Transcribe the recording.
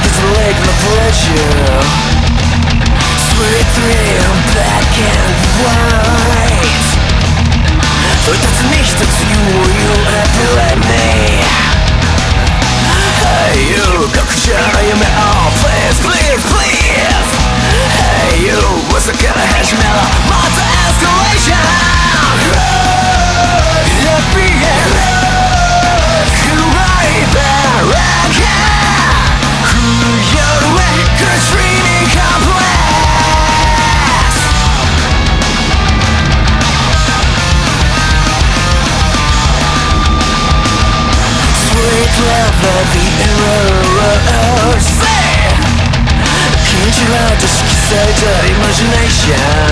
blood is licked my pleasure. Sweet dream, black and white. Bedeutet nichts, dass the Can't you imagination?